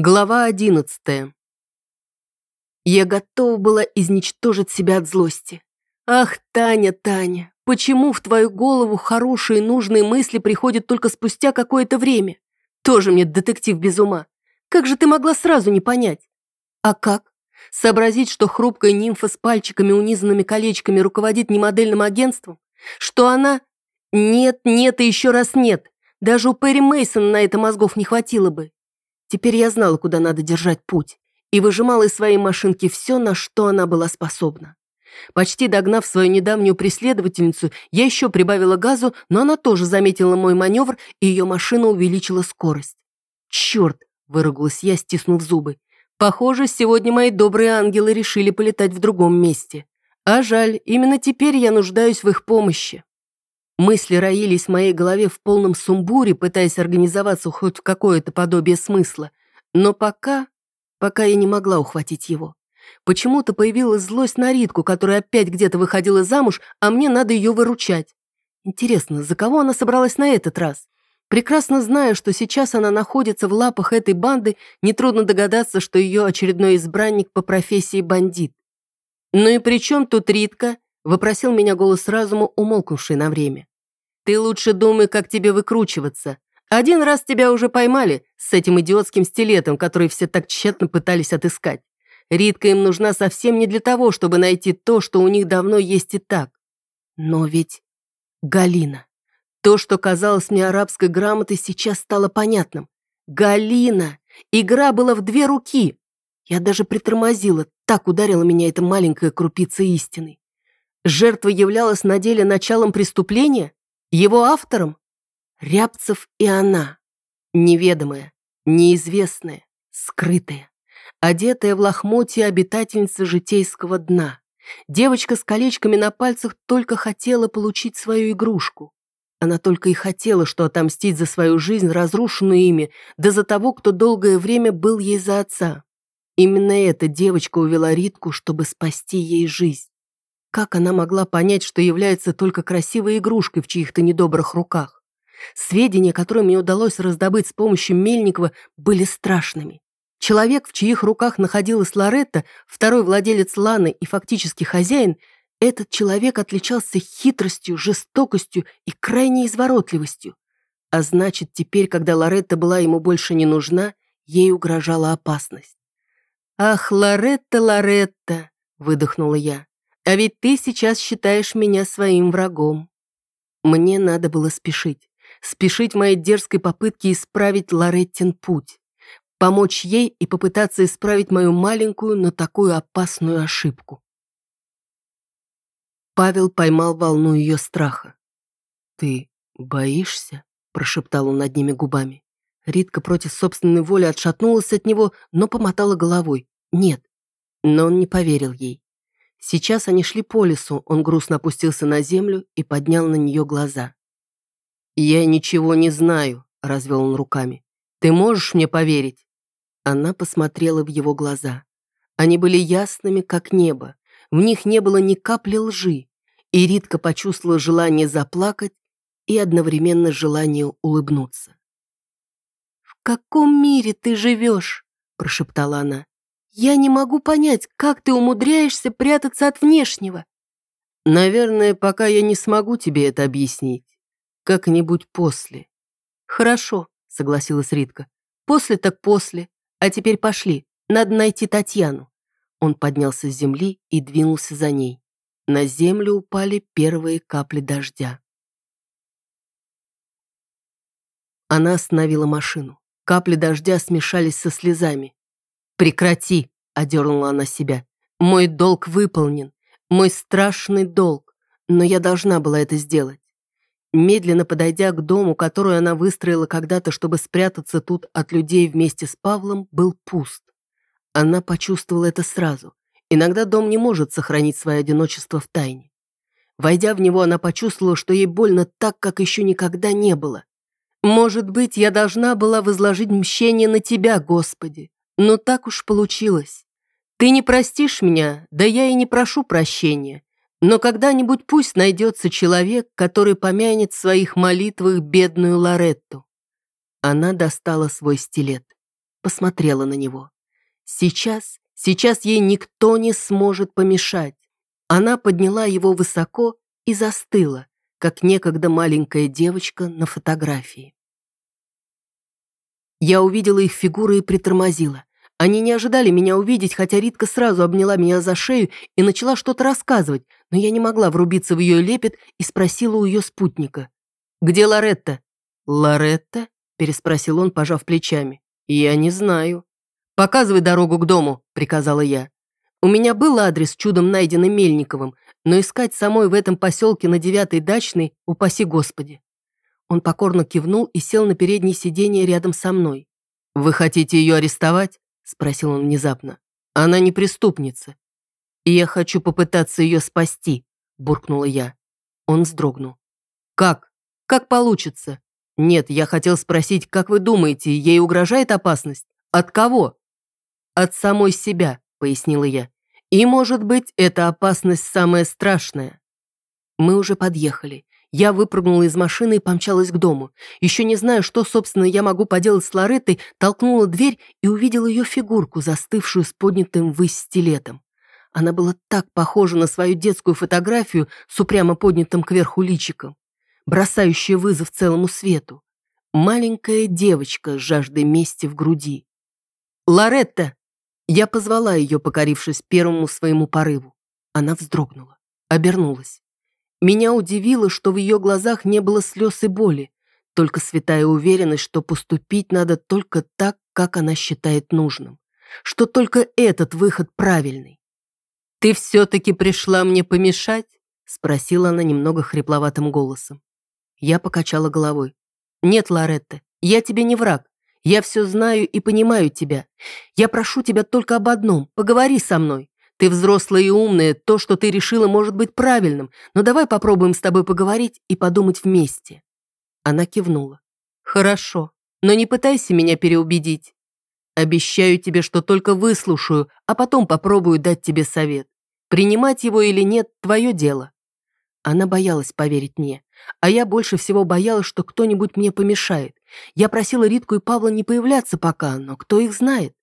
Глава одиннадцатая. Я готова была изничтожить себя от злости. Ах, Таня, Таня, почему в твою голову хорошие нужные мысли приходят только спустя какое-то время? Тоже мне детектив без ума. Как же ты могла сразу не понять? А как? Сообразить, что хрупкая нимфа с пальчиками, унизанными колечками руководит не модельным агентством? Что она... Нет, нет и еще раз нет. Даже у Перри Мейсона на это мозгов не хватило бы. Теперь я знала, куда надо держать путь, и выжимала из своей машинки все, на что она была способна. Почти догнав свою недавнюю преследовательницу, я еще прибавила газу, но она тоже заметила мой маневр, и ее машина увеличила скорость. «Черт!» – выругалась я, стиснув зубы. «Похоже, сегодня мои добрые ангелы решили полетать в другом месте. А жаль, именно теперь я нуждаюсь в их помощи». Мысли роились в моей голове в полном сумбуре, пытаясь организоваться хоть в какое-то подобие смысла. Но пока... пока я не могла ухватить его. Почему-то появилась злость на Ритку, которая опять где-то выходила замуж, а мне надо ее выручать. Интересно, за кого она собралась на этот раз? Прекрасно зная, что сейчас она находится в лапах этой банды, нетрудно догадаться, что ее очередной избранник по профессии бандит. «Ну и при чем тут Ритка?» – вопросил меня голос разума, умолкнувший на время. Ты лучше думай, как тебе выкручиваться. Один раз тебя уже поймали с этим идиотским стилетом, который все так тщетно пытались отыскать. Ритка им нужна совсем не для того, чтобы найти то, что у них давно есть и так. Но ведь Галина. То, что казалось мне арабской грамотой, сейчас стало понятным. Галина! Игра была в две руки. Я даже притормозила, так ударила меня эта маленькая крупица истины. Жертва являлась на деле началом преступления? Его автором Рябцев и она, неведомая, неизвестная, скрытая, одетая в лохмотья обитательница житейского дна. Девочка с колечками на пальцах только хотела получить свою игрушку. Она только и хотела, что отомстить за свою жизнь, разрушенную ими, да за того, кто долгое время был ей за отца. Именно эта девочка увела Ритку, чтобы спасти ей жизнь. Как она могла понять, что является только красивой игрушкой в чьих-то недобрых руках? Сведения, которые мне удалось раздобыть с помощью Мельникова, были страшными. Человек, в чьих руках находилась Лоретта, второй владелец Ланы и фактически хозяин, этот человек отличался хитростью, жестокостью и крайней изворотливостью. А значит, теперь, когда Лоретта была ему больше не нужна, ей угрожала опасность. «Ах, Лоретта, Лоретта!» — выдохнула я. А ведь ты сейчас считаешь меня своим врагом. Мне надо было спешить. Спешить моей дерзкой попытке исправить Лореттин путь. Помочь ей и попытаться исправить мою маленькую, но такую опасную ошибку. Павел поймал волну ее страха. «Ты боишься?» – прошептал он над ними губами. Ритка против собственной воли отшатнулась от него, но помотала головой. «Нет». Но он не поверил ей. Сейчас они шли по лесу, он грустно опустился на землю и поднял на нее глаза. «Я ничего не знаю», — развел он руками. «Ты можешь мне поверить?» Она посмотрела в его глаза. Они были ясными, как небо. В них не было ни капли лжи. И Ритка почувствовала желание заплакать и одновременно желание улыбнуться. «В каком мире ты живешь?» – прошептала она. Я не могу понять, как ты умудряешься прятаться от внешнего. Наверное, пока я не смогу тебе это объяснить. Как-нибудь после. Хорошо, согласилась Ритка. После так после. А теперь пошли. Надо найти Татьяну. Он поднялся с земли и двинулся за ней. На землю упали первые капли дождя. Она остановила машину. Капли дождя смешались со слезами. «Прекрати!» — одернула она себя. «Мой долг выполнен. Мой страшный долг. Но я должна была это сделать». Медленно подойдя к дому, который она выстроила когда-то, чтобы спрятаться тут от людей вместе с Павлом, был пуст. Она почувствовала это сразу. Иногда дом не может сохранить свое одиночество в тайне. Войдя в него, она почувствовала, что ей больно так, как еще никогда не было. «Может быть, я должна была возложить мщение на тебя, Господи. Но так уж получилось. Ты не простишь меня, да я и не прошу прощения. Но когда-нибудь пусть найдется человек, который помянет в своих молитвах бедную Лоретту. Она достала свой стилет. посмотрела на него. Сейчас, сейчас ей никто не сможет помешать. Она подняла его высоко и застыла, как некогда маленькая девочка на фотографии. Я увидела их фигуры и притормозила. Они не ожидали меня увидеть, хотя Ритка сразу обняла меня за шею и начала что-то рассказывать, но я не могла врубиться в ее лепет и спросила у ее спутника. «Где Лоретта?» «Лоретта?» – переспросил он, пожав плечами. «Я не знаю». «Показывай дорогу к дому», – приказала я. У меня был адрес, чудом найденный Мельниковым, но искать самой в этом поселке на девятой дачной, упаси Господи. Он покорно кивнул и сел на переднее сиденье рядом со мной. «Вы хотите ее арестовать?» – спросил он внезапно. «Она не преступница. И я хочу попытаться ее спасти», – буркнула я. Он вздрогнул. «Как? Как получится?» «Нет, я хотел спросить, как вы думаете, ей угрожает опасность? От кого?» «От самой себя», — пояснила я. «И, может быть, эта опасность самая страшная». Мы уже подъехали. Я выпрыгнула из машины и помчалась к дому. Еще не зная, что, собственно, я могу поделать с Лореттой, толкнула дверь и увидела ее фигурку, застывшую с поднятым ввысь стилетом. Она была так похожа на свою детскую фотографию с упрямо поднятым кверху личиком, бросающая вызов целому свету. Маленькая девочка с жаждой мести в груди. «Лоретта!» Я позвала ее, покорившись первому своему порыву. Она вздрогнула, обернулась. Меня удивило, что в ее глазах не было слез и боли, только святая уверенность, что поступить надо только так, как она считает нужным, что только этот выход правильный. «Ты все-таки пришла мне помешать?» — спросила она немного хрипловатым голосом. Я покачала головой. «Нет, Лоретта, я тебе не враг. Я все знаю и понимаю тебя. Я прошу тебя только об одном. Поговори со мной. Ты взрослая и умная, то, что ты решила, может быть правильным, но давай попробуем с тобой поговорить и подумать вместе». Она кивнула. «Хорошо, но не пытайся меня переубедить. Обещаю тебе, что только выслушаю, а потом попробую дать тебе совет. Принимать его или нет – твое дело». Она боялась поверить мне, а я больше всего боялась, что кто-нибудь мне помешает. Я просила Ритку и Павла не появляться пока, но кто их знает?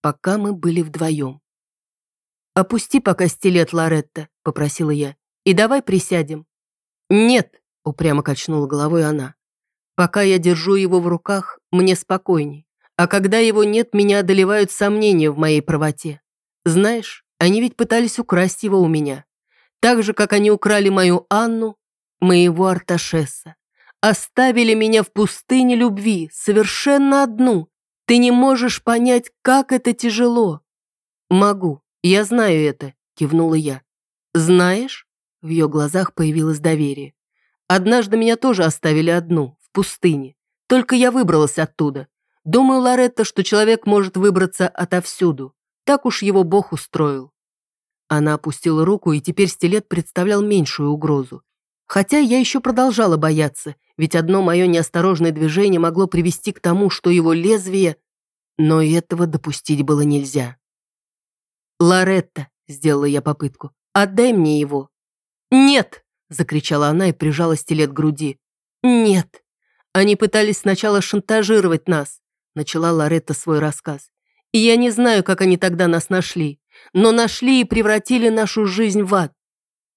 Пока мы были вдвоем. «Опусти пока стилет, Лоретта», — попросила я, — «и давай присядем». «Нет», — упрямо качнула головой она. «Пока я держу его в руках, мне спокойней, а когда его нет, меня одолевают сомнения в моей правоте. Знаешь, они ведь пытались украсть его у меня. Так же, как они украли мою Анну, моего Арташеса. Оставили меня в пустыне любви, совершенно одну. Ты не можешь понять, как это тяжело. Могу, «Я знаю это», — кивнула я. «Знаешь?» — в ее глазах появилось доверие. «Однажды меня тоже оставили одну, в пустыне. Только я выбралась оттуда. Думаю, Лоретта, что человек может выбраться отовсюду. Так уж его Бог устроил». Она опустила руку, и теперь стилет представлял меньшую угрозу. Хотя я еще продолжала бояться, ведь одно мое неосторожное движение могло привести к тому, что его лезвие... Но этого допустить было нельзя. «Лоретта», — сделала я попытку, — «отдай мне его». «Нет!» — закричала она и прижала стилет к груди. «Нет!» Они пытались сначала шантажировать нас, начала Лоретта свой рассказ. И я не знаю, как они тогда нас нашли, но нашли и превратили нашу жизнь в ад.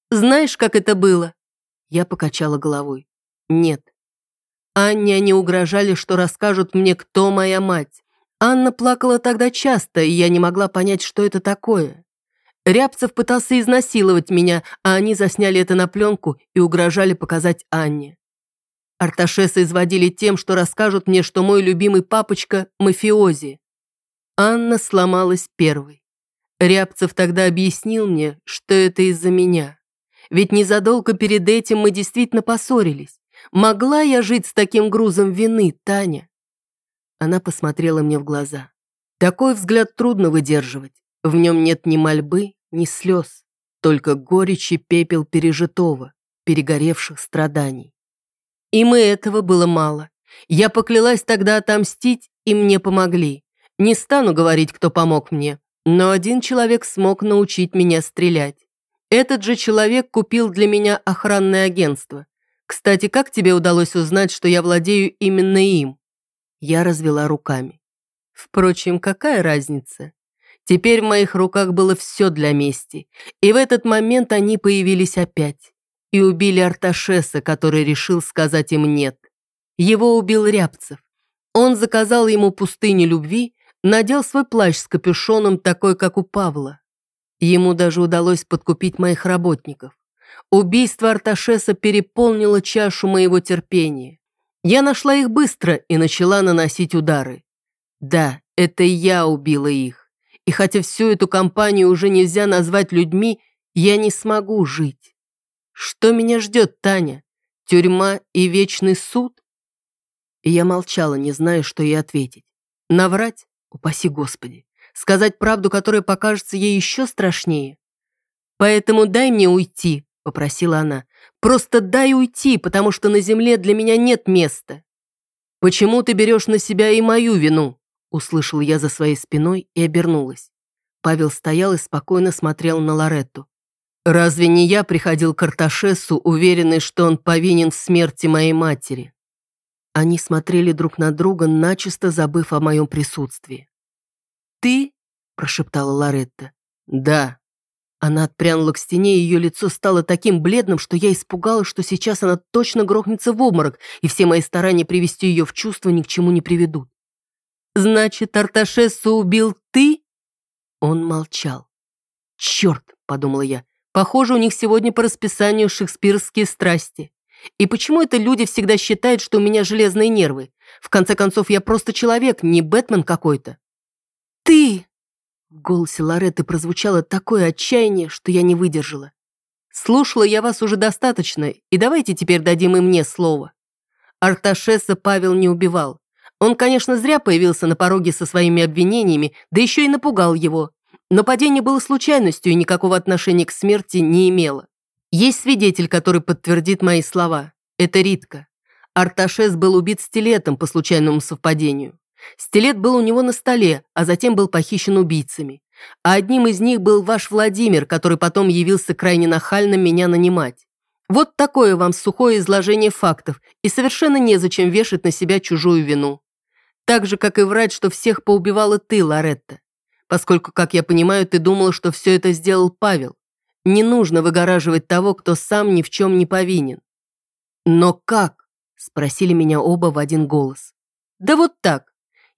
Знаешь, как это было? Я покачала головой. Нет. Анне они угрожали, что расскажут мне, кто моя мать. Анна плакала тогда часто, и я не могла понять, что это такое. Рябцев пытался изнасиловать меня, а они засняли это на пленку и угрожали показать Анне. Арташеса изводили тем, что расскажут мне, что мой любимый папочка – мафиози. Анна сломалась первой. Рябцев тогда объяснил мне, что это из-за меня. Ведь незадолго перед этим мы действительно поссорились. Могла я жить с таким грузом вины, Таня? Она посмотрела мне в глаза. Такой взгляд трудно выдерживать. В нем нет ни мольбы, ни слез, только горечь и пепел пережитого, перегоревших страданий. Им и этого было мало. Я поклялась тогда отомстить, и мне помогли. Не стану говорить, кто помог мне, но один человек смог научить меня стрелять. Этот же человек купил для меня охранное агентство. Кстати, как тебе удалось узнать, что я владею именно им? Я развела руками. Впрочем, какая разница? Теперь в моих руках было все для мести, и в этот момент они появились опять и убили Арташеса, который решил сказать им «нет». Его убил Рябцев. Он заказал ему пустыни любви, надел свой плащ с капюшоном, такой, как у Павла. Ему даже удалось подкупить моих работников. Убийство Арташеса переполнило чашу моего терпения. Я нашла их быстро и начала наносить удары. Да, это я убила их. И хотя всю эту компанию уже нельзя назвать людьми, я не смогу жить. Что меня ждет, Таня? Тюрьма и вечный суд? И я молчала, не зная, что ей ответить. Наврать? Упаси Господи. Сказать правду, которая покажется ей еще страшнее. Поэтому дай мне уйти, попросила она. Просто дай уйти, потому что на земле для меня нет места. Почему ты берешь на себя и мою вину? Услышал я за своей спиной и обернулась. Павел стоял и спокойно смотрел на Лоретту. Разве не я приходил к Арташесу, уверенный, что он повинен в смерти моей матери? Они смотрели друг на друга, начисто забыв о моем присутствии. «Ты?» – прошептала Лоретта. «Да». Она отпрянула к стене, и ее лицо стало таким бледным, что я испугалась, что сейчас она точно грохнется в обморок, и все мои старания привести ее в чувство ни к чему не приведут. «Значит, Арташесу убил ты?» Он молчал. «Черт!» – подумала я. Похоже, у них сегодня по расписанию шекспирские страсти. И почему это люди всегда считают, что у меня железные нервы? В конце концов, я просто человек, не Бэтмен какой-то. «Ты!» В голосе Лоретты прозвучало такое отчаяние, что я не выдержала. «Слушала я вас уже достаточно, и давайте теперь дадим и мне слово». Арташеса Павел не убивал. Он, конечно, зря появился на пороге со своими обвинениями, да еще и напугал его. Но падение было случайностью и никакого отношения к смерти не имело. Есть свидетель, который подтвердит мои слова. Это Ритка. Арташес был убит стилетом по случайному совпадению. Стилет был у него на столе, а затем был похищен убийцами. А одним из них был ваш Владимир, который потом явился крайне нахально меня нанимать. Вот такое вам сухое изложение фактов, и совершенно незачем вешать на себя чужую вину. Так же, как и врать, что всех поубивала ты, Лоретта поскольку, как я понимаю, ты думала, что все это сделал Павел. Не нужно выгораживать того, кто сам ни в чем не повинен. Но как? Спросили меня оба в один голос. Да вот так.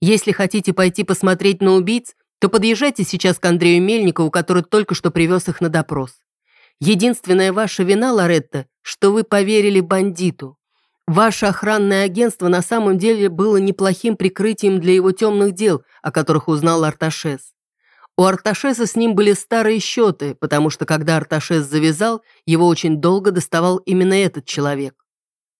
Если хотите пойти посмотреть на убийц, то подъезжайте сейчас к Андрею Мельникову, который только что привез их на допрос. Единственная ваша вина, Лоретта, что вы поверили бандиту. Ваше охранное агентство на самом деле было неплохим прикрытием для его темных дел, о которых узнал Арташес. У Арташеса с ним были старые счеты, потому что когда Арташес завязал, его очень долго доставал именно этот человек.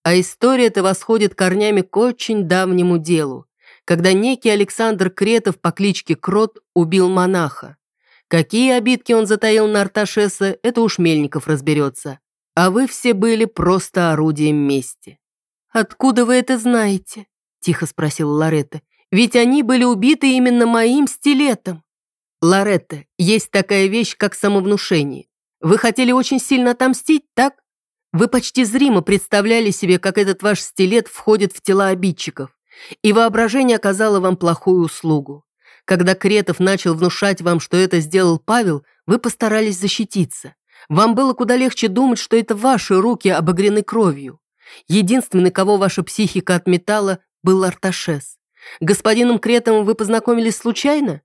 А история эта восходит корнями к очень давнему делу, когда некий Александр Кретов по кличке Крот убил монаха. Какие обидки он затаил на Арташеса, это уж Мельников разберется. А вы все были просто орудием мести. «Откуда вы это знаете?» – тихо спросила Лоретта. «Ведь они были убиты именно моим стилетом». Лоретта, есть такая вещь, как самовнушение. Вы хотели очень сильно отомстить, так? Вы почти зримо представляли себе, как этот ваш стилет входит в тела обидчиков. И воображение оказало вам плохую услугу. Когда Кретов начал внушать вам, что это сделал Павел, вы постарались защититься. Вам было куда легче думать, что это ваши руки обогрены кровью. Единственный, кого ваша психика отметала, был Арташес. Господином Кретовым вы познакомились случайно?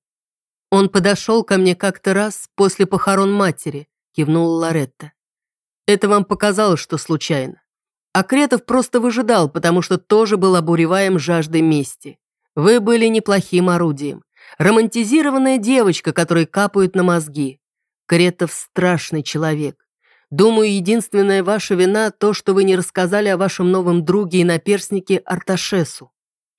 «Он подошел ко мне как-то раз после похорон матери», – кивнула Лоретта. «Это вам показалось, что случайно. А Кретов просто выжидал, потому что тоже был обуреваем жаждой мести. Вы были неплохим орудием. Романтизированная девочка, которой капают на мозги. Кретов страшный человек. Думаю, единственная ваша вина то, что вы не рассказали о вашем новом друге и наперснике Арташесу.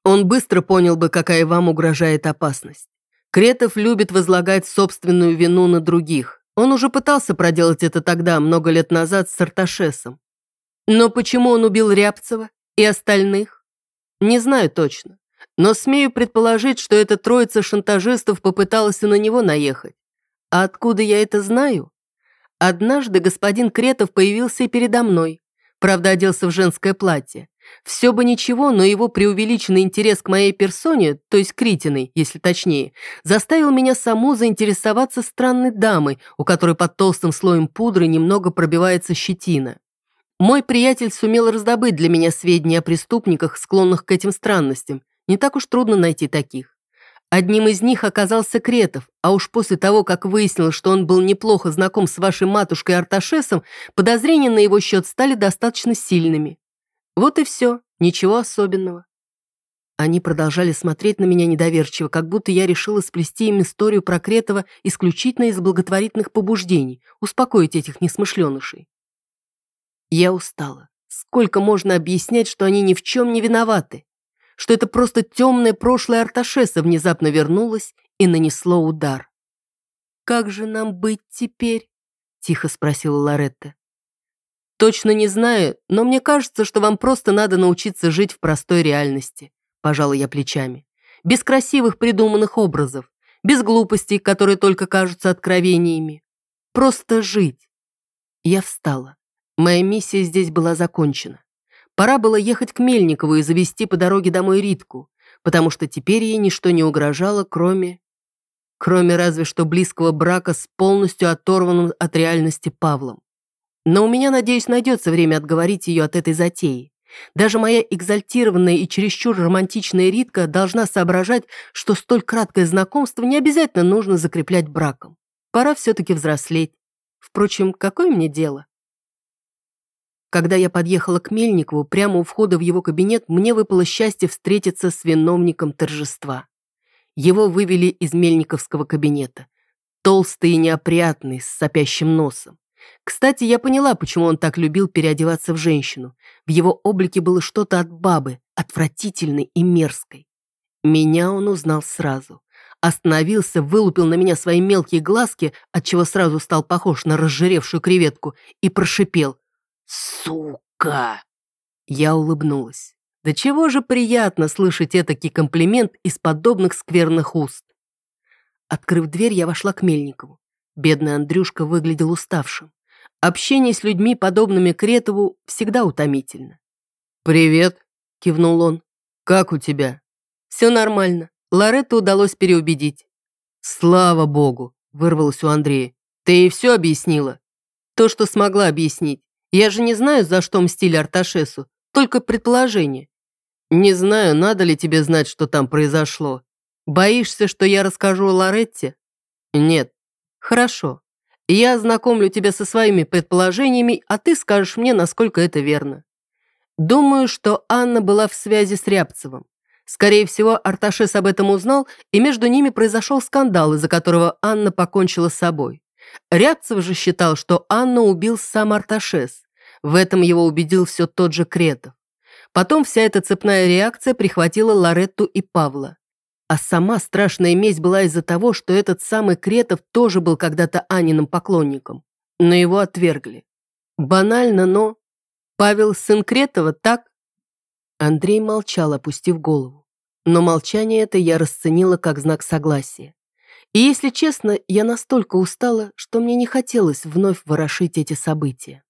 Он быстро понял бы, какая вам угрожает опасность. Кретов любит возлагать собственную вину на других. Он уже пытался проделать это тогда, много лет назад, с Арташесом. Но почему он убил Рябцева и остальных? Не знаю точно. Но смею предположить, что эта троица шантажистов попыталась и на него наехать. А откуда я это знаю? Однажды господин Кретов появился и передо мной. Правда, оделся в женское платье. Все бы ничего, но его преувеличенный интерес к моей персоне, то есть Критиной, если точнее, заставил меня саму заинтересоваться странной дамой, у которой под толстым слоем пудры немного пробивается щетина. Мой приятель сумел раздобыть для меня сведения о преступниках, склонных к этим странностям. Не так уж трудно найти таких. Одним из них оказался Кретов, а уж после того, как выяснилось, что он был неплохо знаком с вашей матушкой Арташесом, подозрения на его счет стали достаточно сильными. Вот и все, ничего особенного. Они продолжали смотреть на меня недоверчиво, как будто я решила сплести им историю про Кретова исключительно из благотворительных побуждений, успокоить этих несмышленышей. Я устала. Сколько можно объяснять, что они ни в чем не виноваты? Что это просто темное прошлое Арташеса внезапно вернулось и нанесло удар. «Как же нам быть теперь?» – тихо спросила Лоретта. «Точно не знаю, но мне кажется, что вам просто надо научиться жить в простой реальности», – пожала я плечами. «Без красивых придуманных образов, без глупостей, которые только кажутся откровениями. Просто жить». Я встала. Моя миссия здесь была закончена. Пора было ехать к Мельникову и завести по дороге домой Ритку, потому что теперь ей ничто не угрожало, кроме... Кроме разве что близкого брака с полностью оторванным от реальности Павлом. Но у меня, надеюсь, найдется время отговорить ее от этой затеи. Даже моя экзальтированная и чересчур романтичная Ритка должна соображать, что столь краткое знакомство не обязательно нужно закреплять браком. Пора все-таки взрослеть. Впрочем, какое мне дело? Когда я подъехала к Мельникову, прямо у входа в его кабинет, мне выпало счастье встретиться с виновником торжества. Его вывели из Мельниковского кабинета. Толстый и неопрятный, с сопящим носом. Кстати, я поняла, почему он так любил переодеваться в женщину. В его облике было что-то от бабы, отвратительной и мерзкой. Меня он узнал сразу. Остановился, вылупил на меня свои мелкие глазки, отчего сразу стал похож на разжиревшую креветку, и прошипел. «Сука!» Я улыбнулась. Да чего же приятно слышать этакий комплимент из подобных скверных уст. Открыв дверь, я вошла к Мельникову. Бедный Андрюшка выглядел уставшим. Общение с людьми, подобными Кретову, всегда утомительно. «Привет», — кивнул он. «Как у тебя?» «Все нормально. Лоретту удалось переубедить». «Слава богу», — вырвалось у Андрея. «Ты ей все объяснила?» «То, что смогла объяснить. Я же не знаю, за что мстили Арташесу, только предположение. Не знаю, надо ли тебе знать, что там произошло. Боишься, что я расскажу о Лоретте? Нет. Хорошо. Я ознакомлю тебя со своими предположениями, а ты скажешь мне, насколько это верно. Думаю, что Анна была в связи с Рябцевым. Скорее всего, Арташес об этом узнал, и между ними произошел скандал, из-за которого Анна покончила с собой. Рябцев же считал, что Анну убил сам Арташес. В этом его убедил все тот же Кретов. Потом вся эта цепная реакция прихватила Лоретту и Павла. А сама страшная месть была из-за того, что этот самый Кретов тоже был когда-то Аниным поклонником. Но его отвергли. Банально, но... Павел сын Кретова, так? Андрей молчал, опустив голову. Но молчание это я расценила как знак согласия. И если честно, я настолько устала, что мне не хотелось вновь ворошить эти события.